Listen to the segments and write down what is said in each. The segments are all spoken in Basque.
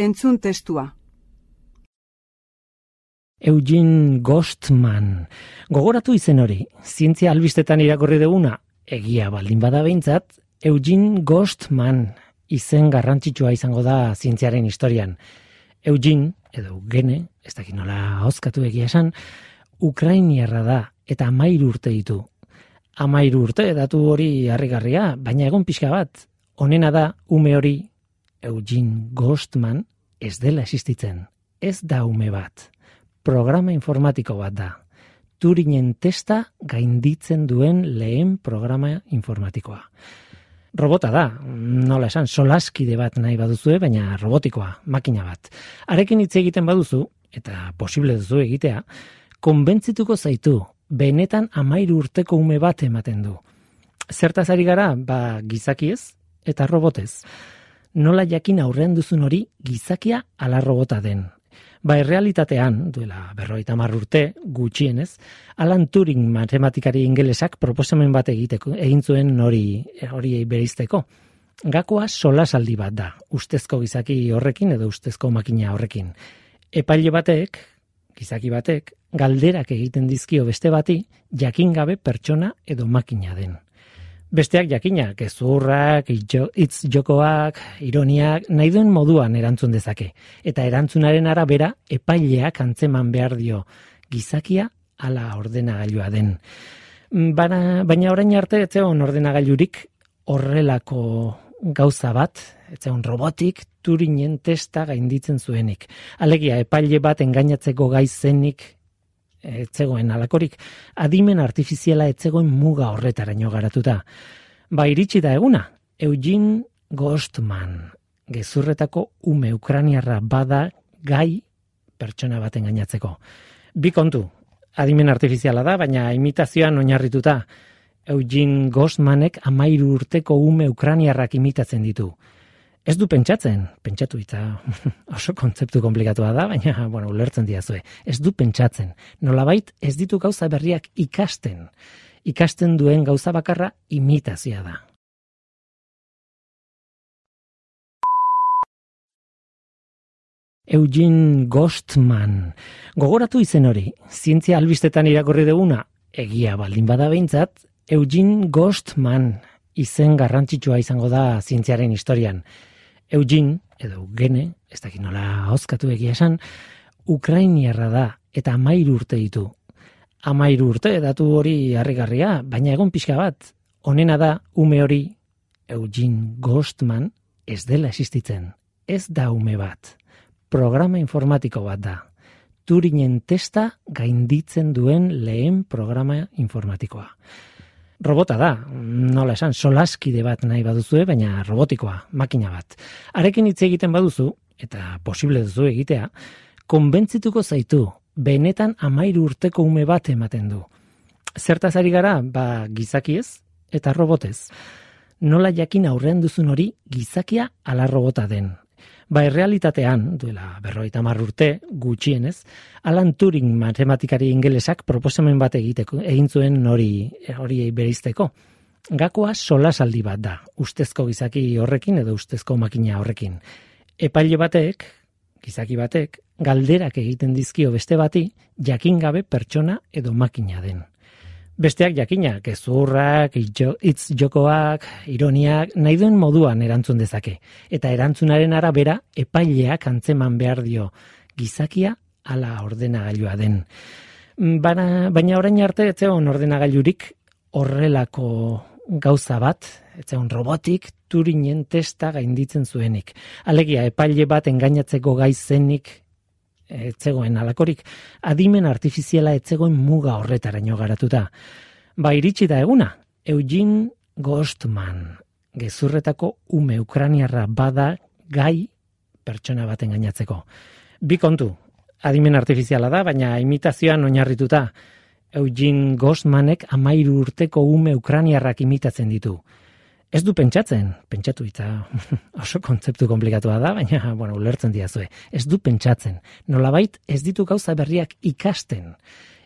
Entzun testua. Eugene Ghostman. Gogoratu izen hori, zientzia albistetan irakorri duguna, egia baldin bada behintzat, Eugene Ghostman izen garrantzitsua izango da zientziaren historian. Eugene, edo Eugene, ez dakit nola hozkatu egia esan, Ukrainiarra da eta amairu urte ditu. Amairu urte datu hori harrigarria, baina egon pixka bat, onena da ume hori Eugene Ghostman ez dela existitzen. Ez da ume bat. Programa informatiko bat da. Turinen testa gainditzen duen lehen programa informatikoa. Robota da, nola esan, solaskide bat nahi baduzue, baina robotikoa, makina bat. Arekin hitz egiten baduzu, eta posible duzu egitea, konbentzituko zaitu, benetan amairu urteko ume bat ematen du. Zertaz ari gara, ba, gizakiez eta robotez nola jakin aurrean duzun hori gizakia ala robota den. Ba, errealitatean, duela berroita urte, gutxienez, Alan Turing matematikari ingelesak proposamen bat egiteko, egin zuen hori hori bereizteko. Gakoa solasaldi bat da, ustezko gizaki horrekin edo ustezko makina horrekin. Epaile batek, gizaki batek, galderak egiten dizkio beste bati, jakin gabe pertsona edo makina den. Besteak jakina, gezurrak, hitz jokoak, ironiak, nahi duen moduan erantzun dezake. Eta erantzunaren arabera, epaileak antzeman behar dio, gizakia ala ordenagailua den. Baina, baina orain arte, etzeon ordenagailurik horrelako gauza bat, etzeon robotik, turinen testa gainditzen zuenik. Alegia, epaile bat engainatzeko gaizenik etzegoen alakorik, adimen artifiziala etzegoen muga horretaraino garatuta. Ba iritsi da eguna, Eugene Ghostman, gezurretako ume ukraniarra bada gai pertsona baten gainatzeko. Bi kontu, adimen artifiziala da, baina imitazioan oinarrituta, Eugene Ghostmanek amairu urteko ume ukraniarrak imitatzen ditu ez du pentsatzen, pentsatu eta oso kontzeptu komplikatua da, baina, bueno, ulertzen diazue, ez du pentsatzen, nolabait ez ditu gauza berriak ikasten, ikasten duen gauza bakarra imitazia da. Eugene Ghostman. Gogoratu izen hori, zientzia albistetan irakorri duguna, egia baldin bada behintzat, Eugene Ghostman izen garrantzitsua izango da zientziaren historian. Eugene, edo Eugene, ez dakit nola hozkatu egia esan, Ukrainiarra da eta amairu urte ditu. Amairu urte datu hori harrigarria, baina egon pixka bat, onena da ume hori Eugene Ghostman ez dela existitzen. Ez da ume bat. Programa informatiko bat da. Turinen testa gainditzen duen lehen programa informatikoa. Robota da, nola esan, solaskide bat nahi baduzue, baina robotikoa, makina bat. Arekin hitz egiten baduzu, eta posible duzu egitea, konbentzituko zaitu, benetan amairu urteko ume bat ematen du. Zertaz ari gara, ba, gizakiez eta robotez. Nola jakin aurrean duzun hori gizakia ala robota den. Ba, errealitatean, duela berroita urte, gutxienez, Alan Turing matematikari ingelesak proposamen bat egiteko, egin zuen hori, hori bereizteko. Gakoa solasaldi bat da, ustezko gizaki horrekin edo ustezko makina horrekin. Epaile batek, gizaki batek, galderak egiten dizkio beste bati, jakin gabe pertsona edo makina den. Besteak jakina, gezurrak, hitz jokoak, ironiak, nahi duen moduan erantzun dezake. Eta erantzunaren arabera, epaileak antzeman behar dio, gizakia ala ordenagailua den. Baina, baina orain arte, etzeon ordenagailurik horrelako gauza bat, etzeon robotik, turinen testa gainditzen zuenik. Alegia, epaile bat engainatzeko gaizenik etzegoen alakorik, adimen artifiziala etzegoen muga horretaraino garatuta. Ba iritsi da eguna, Eugene Ghostman, gezurretako ume ukraniarra bada gai pertsona baten gainatzeko. Bi kontu, adimen artifiziala da, baina imitazioan oinarrituta. Eugene Ghostmanek amairu urteko ume ukraniarrak imitatzen ditu ez du pentsatzen, pentsatu itza oso kontzeptu komplikatua da, baina, bueno, ulertzen diazue, ez du pentsatzen, nolabait ez ditu gauza berriak ikasten,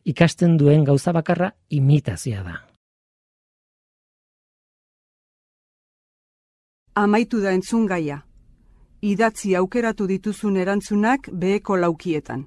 ikasten duen gauza bakarra imitazia da. Amaitu da entzun gaia. Idatzi aukeratu dituzun erantzunak beheko laukietan.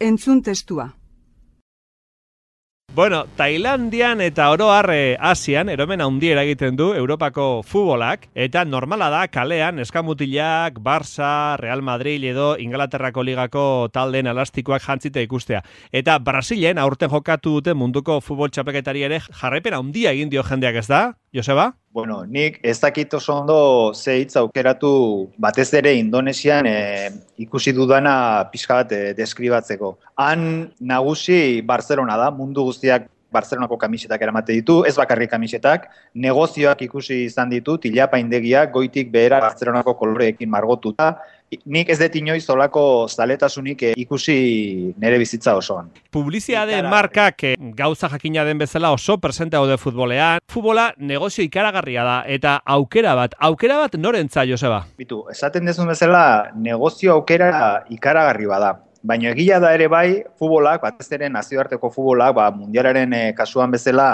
Entzun testua. Bueno, Tailandian eta oroarre Asian eromen handiera egiten du Europako futbolak eta normala da kalean eskamutilak, Barça, Real Madrid edo Inglaterrako ligako taldeen elastikoak jantzite ikustea. Eta Brasilen aurten jokatu dute munduko futbol txapeketari ere jarraipen handia egin dio jendeak ez da? Joseba? Bueno, nik ez dakit oso ondo ze hitz aukeratu batez ere Indonesian e, ikusi dudana pixka bat e, deskribatzeko. Han nagusi Barcelona da, mundu guztiak Barcelonako kamisetak eramate ditu, ez bakarrik kamisetak, negozioak ikusi izan ditu, tilapa indegiak, goitik behera Barcelonako koloreekin margotuta, nik ez dut inoiz olako zaletasunik eh, ikusi nere bizitza osoan. Publiziade markak eh, gauza jakina den bezala oso presente hau de futbolean. Futbola negozio ikaragarria da eta aukera bat, aukera bat norentza, Joseba? Bitu, esaten dezun bezala negozio aukera ikaragarri bada. Baina egia da ere bai, futbolak, bat ez ere nazioarteko futbolak, ba, mundialaren eh, kasuan bezala,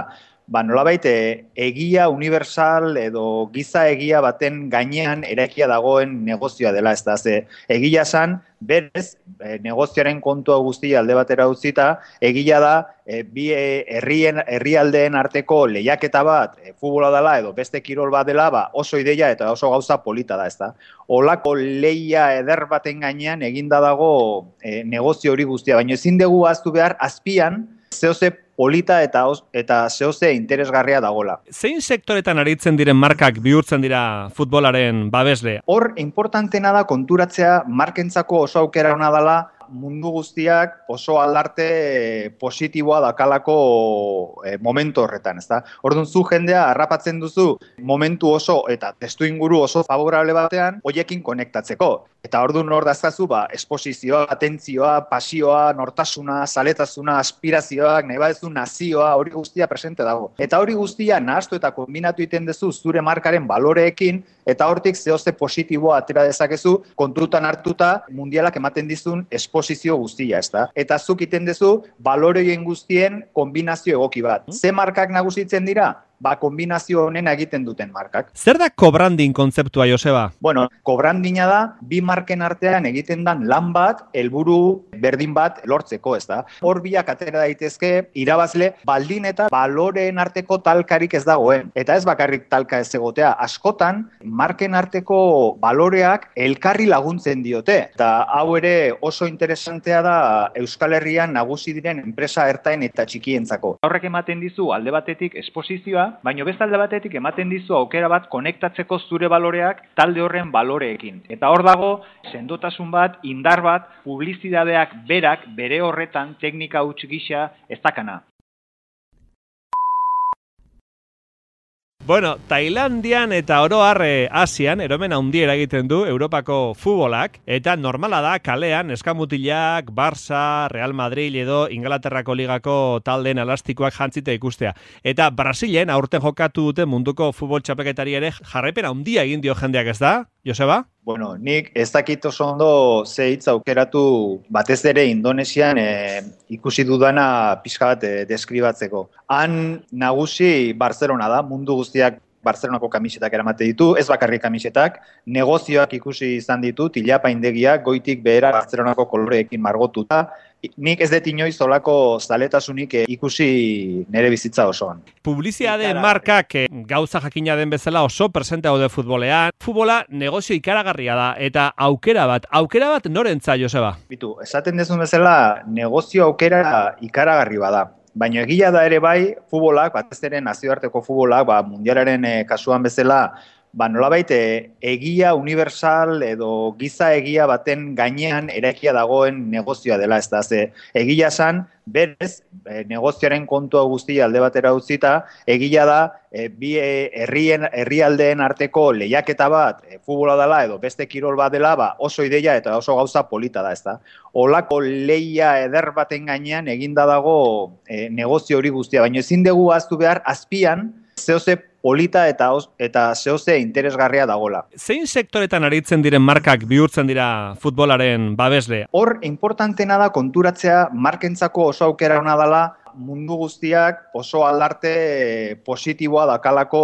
ba, nolabait e, egia universal edo giza egia baten gainean eraikia dagoen negozioa dela, ez da, ze egia san, berez, e, negozioaren kontua guztia alde batera utzita, egia da, e, bi e, herrien, herrialdeen arteko lehiaketa bat, e, futbola dela edo beste kirol bat dela, ba, oso ideia eta oso gauza polita da, ez da. Olako leia eder baten gainean eginda dago e, negozio hori guztia, baina ezin dugu aztu behar, azpian, zehose polita eta eta zehose interesgarria dagola. Zein sektoretan aritzen diren markak bihurtzen dira futbolaren babesle? Hor, importantena da konturatzea markentzako oso aukera hona dela mundu guztiak oso aldarte positiboa dakalako e, momentu horretan, ezta? Orduan zu jendea harrapatzen duzu momentu oso eta testu inguru oso favorable batean hoiekin konektatzeko. Eta orduan hor dazkazu, ba, esposizioa, atentzioa, pasioa, nortasuna, zaletasuna, aspirazioak, nahi badezu nazioa, hori guztia presente dago. Eta hori guztia nahaztu eta kombinatu iten duzu zure markaren baloreekin, eta hortik zehozte positiboa atera dezakezu, kontutan hartuta mundialak ematen dizun esposizioa posizio guztia, ezta? Eta zuk iten duzu baloreien guztien kombinazio egoki bat. Mm. Ze markak nagusitzen dira? Ba, kombinazio honen egiten duten markak. Zer da kobrandin kontzeptua, Joseba? Bueno, kobrandina da, bi marken artean egiten dan lan bat, helburu berdin bat lortzeko, ez da. Hor biak atera daitezke, irabazle, baldin eta baloreen arteko talkarik ez dagoen. Eta ez bakarrik talka ez egotea, askotan, marken arteko baloreak elkarri laguntzen diote. Eta hau ere oso interesantea da Euskal Herrian nagusi diren enpresa ertain eta txikientzako. Horrek ematen dizu alde batetik esposizioa, baino bestalde batetik ematen dizu aukera bat konektatzeko zure baloreak talde horren baloreekin. Eta hor dago, sendotasun bat, indar bat, publizidadeak berak bere horretan teknika huts gisa ez dakana. Bueno, Tailandian eta oroarre Asian eromen handiera egiten du Europako futbolak eta normala da kalean eskamutilak, Barça, Real Madrid edo Inglaterrako ligako taldeen elastikoak jantzite ikustea. Eta Brasilen aurten jokatu dute munduko futbol txapeketari ere jarraipen handia egin dio jendeak ez da? Joseba? Bueno, nik ez dakit oso ondo ze hitz aukeratu batez ere Indonesian e, ikusi dudana pixka bat e, deskribatzeko. Han nagusi Barcelona da, mundu guztiak Barcelonako kamisetak eramate ditu, ez bakarrik kamisetak, negozioak ikusi izan ditu, tilapa indegiak, goitik behera Barcelonako koloreekin margotuta, nik ez dut inoiz olako zaletasunik eh, ikusi nere bizitza osoan. Publiziade markak eh, gauza jakina den bezala oso presente hau de futbolean. Futbola negozio ikaragarria da eta aukera bat, aukera bat norentza, Joseba? Bitu, esaten dezun bezala negozio aukera ikaragarri bada. Baina egia da ere bai, futbolak, bat ez ere nazioarteko futbolak, ba, mundialaren eh, kasuan bezala, ba, nolabait e, egia universal edo giza egia baten gainean eraikia dagoen negozioa dela, ez da, ze egia san, berez, e, negozioaren kontua guztia alde batera utzita, egia da, e, bi herrien, herrialdeen arteko lehiaketa bat, e, futbola dela edo beste kirol bat dela, ba, oso ideia eta oso gauza polita da, ez da. Olako leia eder baten gainean eginda dago e, negozio hori guztia, baina ezin dugu aztu behar, azpian, zehose polita eta eta zehose interesgarria dagola. Zein sektoretan aritzen diren markak bihurtzen dira futbolaren babesle? Hor, importantena da konturatzea markentzako oso aukera hona dela mundu guztiak oso aldarte positiboa dakalako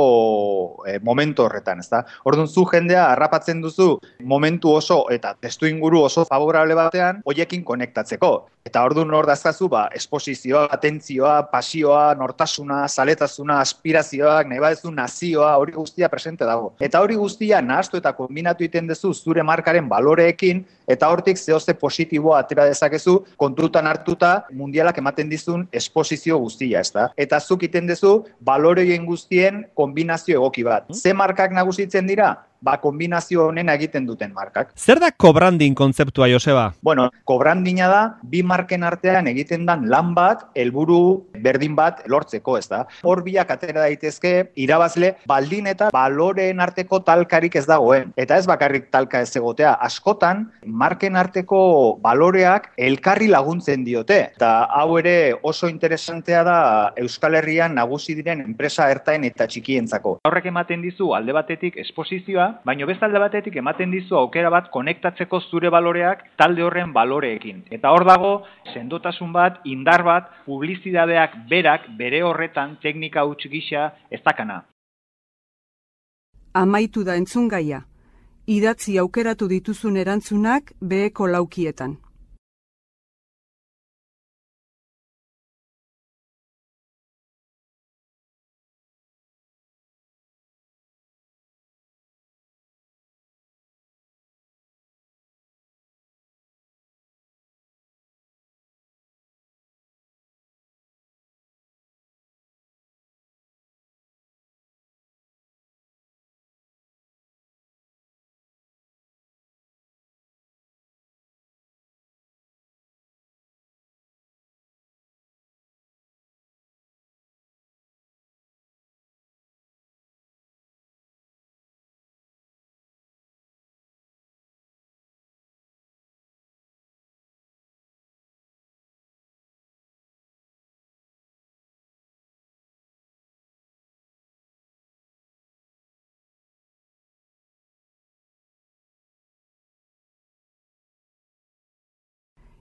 e, momentu horretan, ezta? Orduan zu jendea harrapatzen duzu momentu oso eta testu inguru oso favorable batean hoiekin konektatzeko. Eta orduan hor dazkazu, ba, esposizioa, atentzioa, pasioa, nortasuna, zaletasuna, aspirazioak, nahi badezu nazioa, hori guztia presente dago. Eta hori guztia nahaztu eta kombinatu iten duzu zure markaren baloreekin, eta hortik zehoze positiboa atera dezakezu, kontutan hartuta mundialak ematen dizun esposizio guztia, ez da? Eta zuk iten duzu baloreien guztien kombinazio egoki bat. Hmm? Ze markak nagusitzen dira? Ba, kombinazio honen egiten duten markak. Zer da kobrandin kontzeptua, Joseba? Bueno, kobrandina da, bi marken artean egiten dan lan bat, helburu berdin bat lortzeko, ez da. Hor biak atera daitezke, irabazle, baldin eta baloreen arteko talkarik ez dagoen. Eta ez bakarrik talka ez egotea, askotan, marken arteko baloreak elkarri laguntzen diote. Eta hau ere oso interesantea da Euskal Herrian nagusi diren enpresa ertain eta txikientzako. Horrek ematen dizu alde batetik esposizioa, baino bestalde batetik ematen dizu aukera bat konektatzeko zure baloreak talde horren baloreekin. Eta hor dago, sendotasun bat, indar bat, publizidadeak berak bere horretan teknika huts gisa ez dakana. Amaitu da entzun gaia. Idatzi aukeratu dituzun erantzunak beheko laukietan.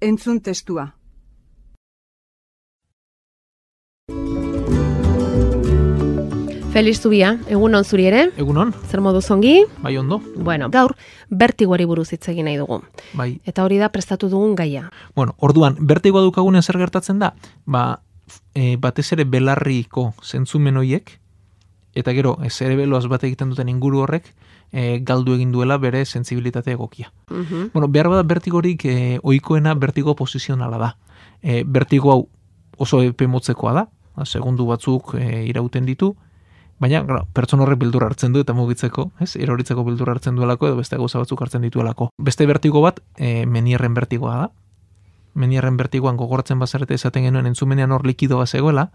Entzun testua. Feliz Zubia, egun on zuri ere? Egun on. Zer modu zongi? Bai ondo. Bueno, gaur, bertiguari buruz hitz egin nahi dugu. Bai. Eta hori da prestatu dugun gaia. Bueno, orduan, bertigoa dukagunen zer gertatzen da? Ba, e, batez ere belarriko zentzumen hoiek, eta gero, ez ere beloaz bat egiten duten inguru horrek, e, galdu egin duela bere sensibilitate egokia. Mhm. Bueno, behar bada bertigorik e, oikoena bertigo posizionala da. E, bertigo hau oso epe motzekoa da, segundu batzuk e, irauten ditu, baina gra, pertson horrek bildur hartzen du eta mugitzeko, ez? Eroritzeko bildur hartzen duelako edo beste gauza batzuk hartzen dituelako. Beste bertigo bat, e, menierren bertigoa da. meniarren bertigoan gogoratzen bazarete esaten genuen entzumenean hor likidoa zegoela,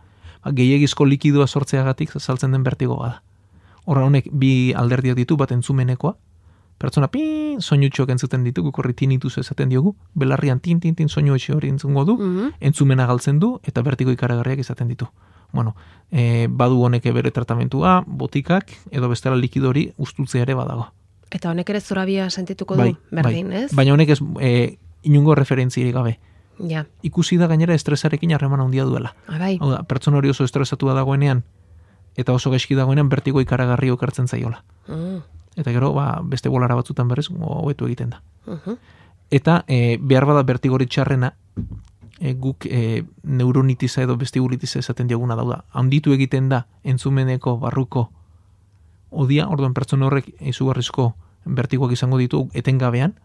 ba, gehiagizko likidoa sortzeagatik saltzen den bertigoa da. Horra honek bi alderdiak ditu bat entzumenekoa, pertsona pin soinutxoak entzuten ditu, gukorri tinituz esaten diogu, belarrian tin tin tin soinu etxe hori entzungo du, Mhm. entzumena galtzen du eta bertigo ikaragarriak izaten ditu. Bueno, e, badu honek bere tratamentua, botikak edo bestela likidori ustutzea ere badago. Eta honek ere zorabia sentituko du, berdin, bai. ez? Baina honek ez e, inungo referentzirik gabe. Ja, Ikusi da gainera estresarekin harreman handia duela. abai. Hau da, pertsona hori oso estresatua dagoenean eta oso gaizki dagoenean bertigo ikaragarri okartzen zaiola. Mm, Eta gero, ba, beste bolara batzutan berrez, hobetu egiten da. mhm. Eta e, behar bada bertigori txarrena, e, guk e, neuronitiza edo vestibulitiza esaten dioguna dauda. Handitu egiten da entzumeneko barruko odia, orduan pertsona horrek izugarrizko bertigoak izango ditu etengabean,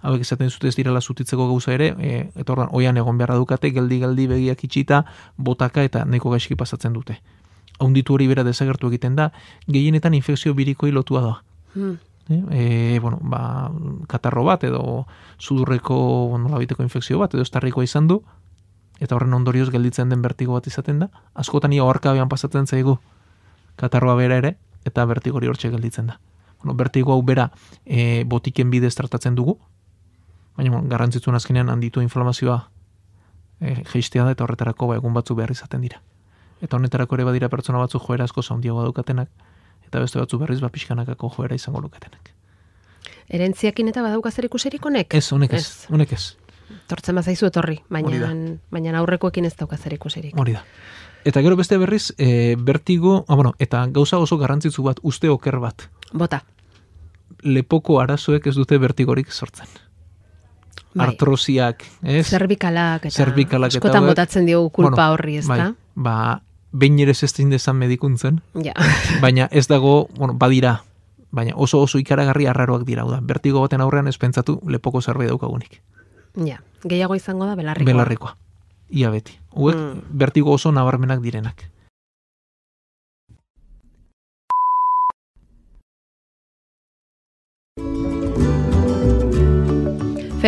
hauek esaten zute ez direla zutitzeko gauza ere, e, eta orduan oian egon beharra dukate, geldi-geldi begiak itxita, botaka eta neko gaizki pasatzen dute. Handitu hori bera desagertu egiten da, gehienetan infekzio birikoi lotua da. Mm, E, bueno, ba, katarro bat edo sudurreko nolabiteko infekzio bat edo estarrikoa izan du eta horren ondorioz gelditzen den bertigo bat izaten da. Askotan ia oharkabean pasatzen zaigu katarroa bera ere eta bertigori hortxe gelditzen da. Bueno, bertigo hau bera e, botiken bidez tratatzen dugu, baina bueno, garrantzitsuen azkenean handitu inflamazioa e, jeistea da eta horretarako ba, egun batzu behar izaten dira. Eta honetarako ere badira pertsona batzu joera asko zaundiagoa daukatenak, eta beste batzu berriz ba pixkanakako joera izango luketenak. Erentziakin eta badauka zer ikuserik honek? Ez, honek ez, Ez. honek ez, Tortzen bazaizu etorri, baina, baina aurrekoekin ez dauka zer ikuserik. hori da. Eta gero beste berriz, e, bertigo, ah, bueno, eta gauza oso garrantzitsu bat, uste oker bat. Bota. Lepoko arazoek ez dute bertigorik sortzen. Bai. Artrosiak, ez? Zerbikalak eta Zerbikalak eta askotan hauek- botatzen diogu kulpa Bueno, horri, ez bai, da? ba, behin ere ezin dezan medikuntzen, Ja. baina ez dago, bueno, badira, baina oso oso ikaragarri arraroak dira, da. Bertigo baten aurrean ez pentsatu lepoko zerbait daukagunik. ja. Gehiago izango da belarrikoa. Belarrikoa. Ia beti. Hauek Mm. bertigo oso nabarmenak direnak.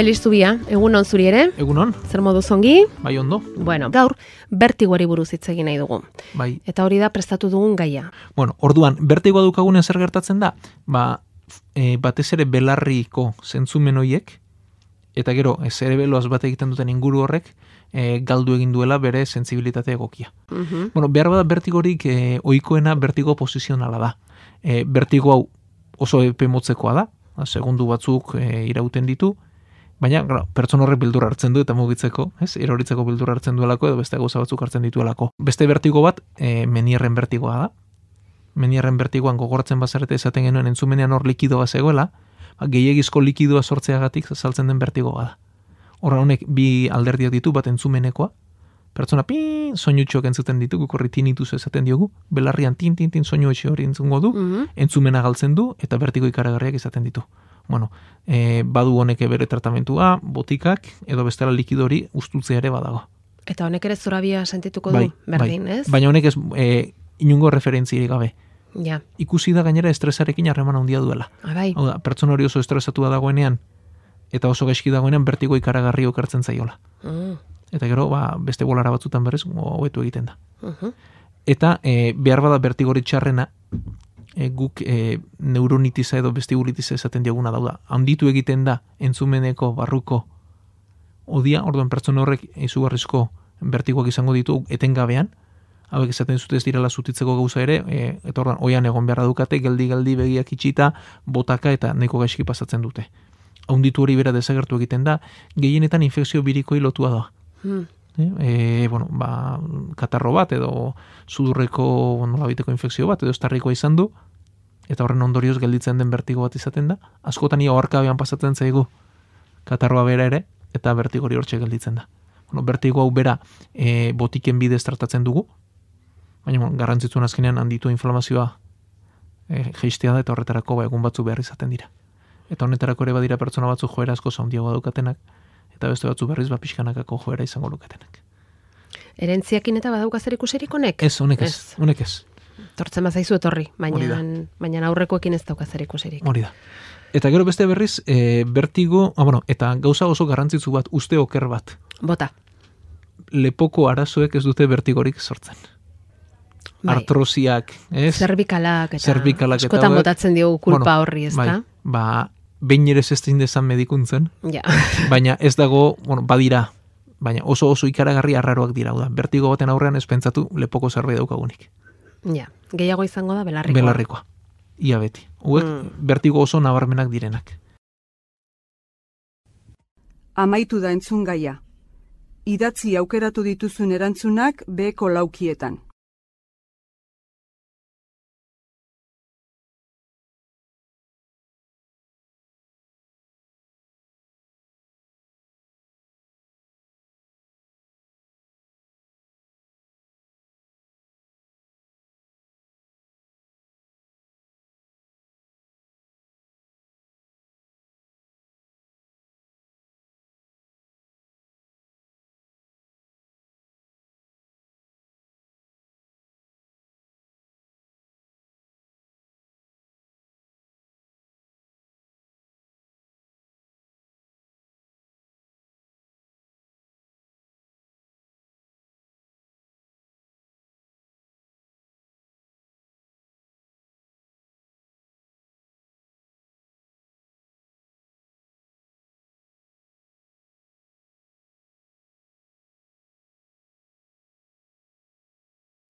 Feliz Zubia, egun on zuri ere, Egunon, zer modu zongi? bai ondo, Bueno, gaur bertigoari buruz hitz egin nahi dugu. bai. Eta hori da prestatu dugun gaia. Bueno, orduan, bertigoa dukagunen zer gertatzen da? Ba, e, batez ere belarriko zentzumen hoiek, eta gero, e, zerebeloaz bat egiten duten inguru horrek, e, galdu egin duela bere sensibilitate egokia. Mhm. Bueno, behar bada bertigorik e, oikoena bertigo posizionala da. E, bertigo hau oso epe motzekoa da, segundu batzuk e, irauten ditu, baina gra, pertsona horrek bildur hartzen du eta mugitzeko, ez? Eroritzeko bildur hartzen duelako edo beste gauza batzuk hartzen dituelako. Beste bertigo bat, e, menierren bertigoa da. Menierren bertigoan gogoratzen bazarete esaten genuen entzumenean hor likidoa zegoela, ba, gehiagizko likidoa sortzeagatik saltzen den bertigoa da. Horra honek bi alderdiak ditu bat entzumenekoa, pertsona pin soinutxoak entzuten ditu, gukorri tinituz esaten diogu, belarrian tin tin tin soinu etxe hori entzungo du, Mhm. entzumena galtzen du eta bertigo ikaragarriak izaten ditu. Bueno, e, badu honek bere tratamentua, botikak edo bestela likidori ustutzea ere badago. Eta honek ere zorabia sentituko du, berdin, ez? Baina honek ez e, inungo referentzirik gabe. Ja, Ikusi da gainera estresarekin harreman handia duela. abai. Hau da, pertsona hori oso estresatua dagoenean eta oso gaizki dagoenean bertigo ikaragarri okartzen zaiola. Mm, Eta gero, ba, beste bolara batzutan berrez, hobetu egiten da. mhm. Eta e, behar bada bertigori txarrena, e, guk e, neuronitiza edo vestibulitiza esaten dioguna dauda. Handitu egiten da entzumeneko barruko odia, orduan pertsona horrek izugarrizko bertigoak izango ditu etengabean, hauek esaten zute ez direla zutitzeko gauza ere, e, eta orduan oian egon beharra dukate, geldi-geldi begiak itxita, botaka eta neko gaizki pasatzen dute. Handitu hori bera desagertu egiten da, gehienetan infekzio birikoi lotua da. Mm, E, bueno, ba, katarro bat edo sudurreko nolabiteko infekzio bat edo estarrikoa izan du eta horren ondorioz gelditzen den bertigo bat izaten da. Askotan ia oharkabean pasatzen zaigu katarroa bera ere eta bertigori hortxe gelditzen da. Bueno, bertigo hau bera e, botiken bidez tratatzen dugu, baina bueno, garrantzitsuen azkenean handitu inflamazioa e, jeistea da eta horretarako ba, egun batzu behar izaten dira. Eta honetarako ere badira pertsona batzu joera asko zaundiagoa daukatenak, eta beste batzu berriz ba pixkanakako joera izango luketenak. Erentziakin eta badauka zer ikuserik honek? Ez, honek ez, Ez. honek ez, Tortzen bazaizu etorri, baina, baina aurrekoekin ez dauka zer ikuserik. hori da. Eta gero beste berriz, e, bertigo, ah, bueno, eta gauza oso garrantzitsu bat, uste oker bat. Bota. lepoko arazoek ez dute bertigorik sortzen. Bai. Artrosiak, ez? Zerbikalak eta Zerbikalak askotan botatzen diogu kulpa Bueno, horri, ez bai, da? Ba, behin ere ezin dezan medikuntzen, Ja. baina ez dago, bueno, badira, baina oso oso ikaragarri arraroak dira, da. Bertigo baten aurrean ez pentsatu lepoko zerbait daukagunik. ja. Gehiago izango da belarrikoa. Belarrikoa. Ia beti. Huek Mm. bertigo oso nabarmenak direnak. Amaitu da entzun gaia. Idatzi aukeratu dituzun erantzunak beheko laukietan.